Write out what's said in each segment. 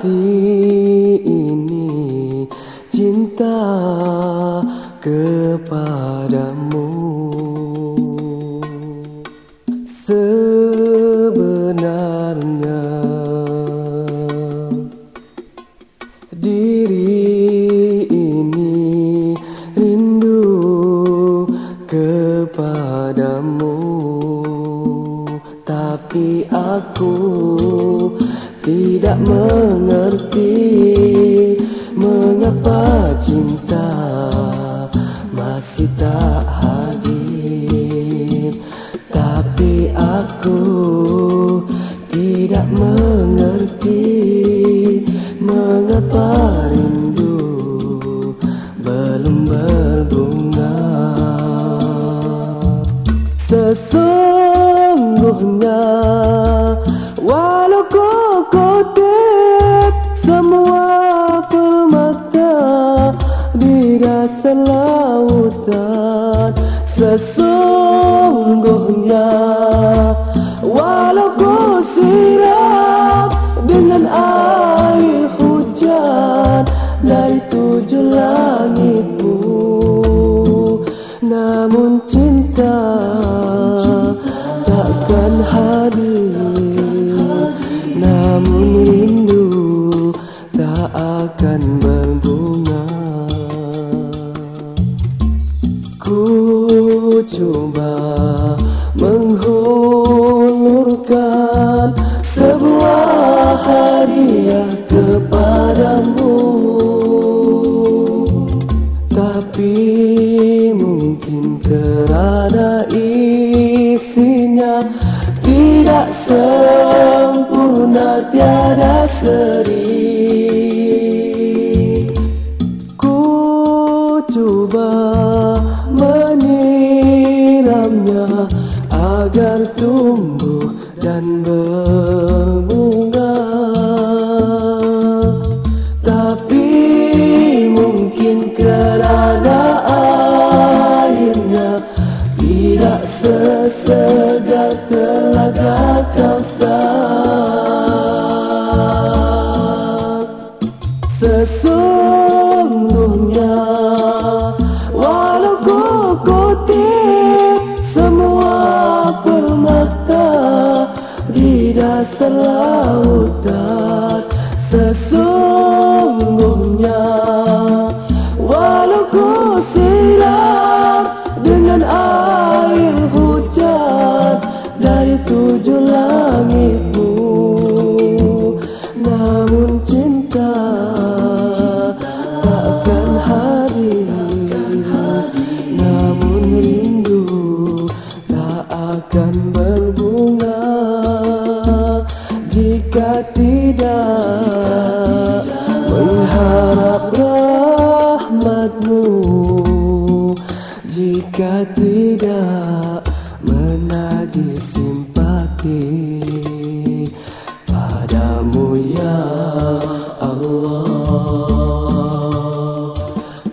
hati ini. Cinta kepadamu. Sebenarnya diri ini rindu kepadamu. Tapi aku tidak mengerti mengapa cinta masih tak hadir. Tapi aku tidak mengerti mengapa rindu belum berbunga. Sesungguhnya di dasar lautan sesungguhnya. Walau ku siram dengan air hujan dari tujuh langitmu namun cinta takkan hadir tapi mungkin kerana isinya tidak sempurna tiada seri. Ku coba menyiramnya agar tumbuh dan berbunga sesegar telaga kausar sesungguhnya walau ku kutip semua permata di dasar lautan sesungguhnya Berharap rahmatmu Jika tidak menagih simpati Padamu ya Allah.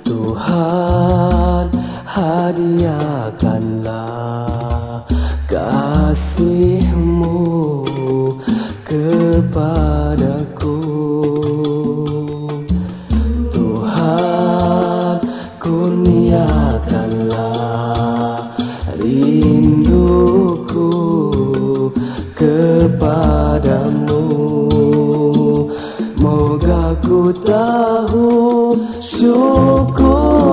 Tuhan hadiahkanlah kasihmu kepada Ku tahu syukur